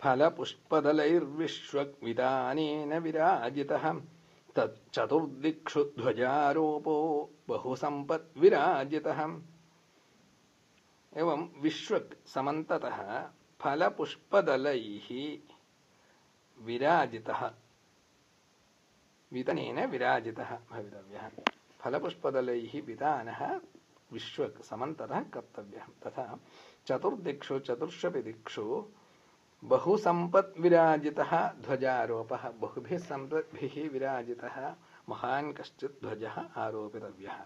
फलपुष्पदलैर्विश्ववितानेन विराजितः। तच्चतुर्दिक्षु ध्वजारोपो बहुसम्पद्विराजितः। एवं विश्वक् समन्ततः फलपुष्पदलैः विराजितः। वितनेन विराजितः भवितव्यः। फलपुष्पदलैः वितानः विश्वक् समन्ततः कर्तव्यः। तथा चतुर्दिक्षु चतुर्षपि दिक्षु बहुसम्पद्विराजितः ध्वजारोपः बहुभिः सम्पद्भिः विराजितः महान् कश्चित् ध्वजः आरोपितव्यः